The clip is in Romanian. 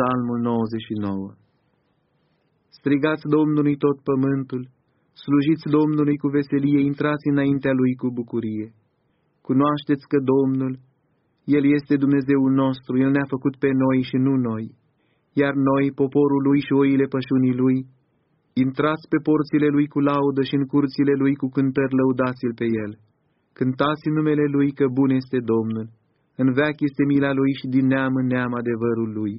Psalmul 99 Strigați Domnului tot pământul, slujiți Domnului cu veselie, intrați înaintea Lui cu bucurie. Cunoașteți că Domnul, El este Dumnezeul nostru, El ne-a făcut pe noi și nu noi, iar noi, poporul Lui și oile pășunii Lui, intrați pe porțile Lui cu laudă și în curțile Lui cu cântări lăudați-L pe El. Cântați în numele Lui că bun este Domnul, în veac este mila Lui și din neam în neam adevărul Lui.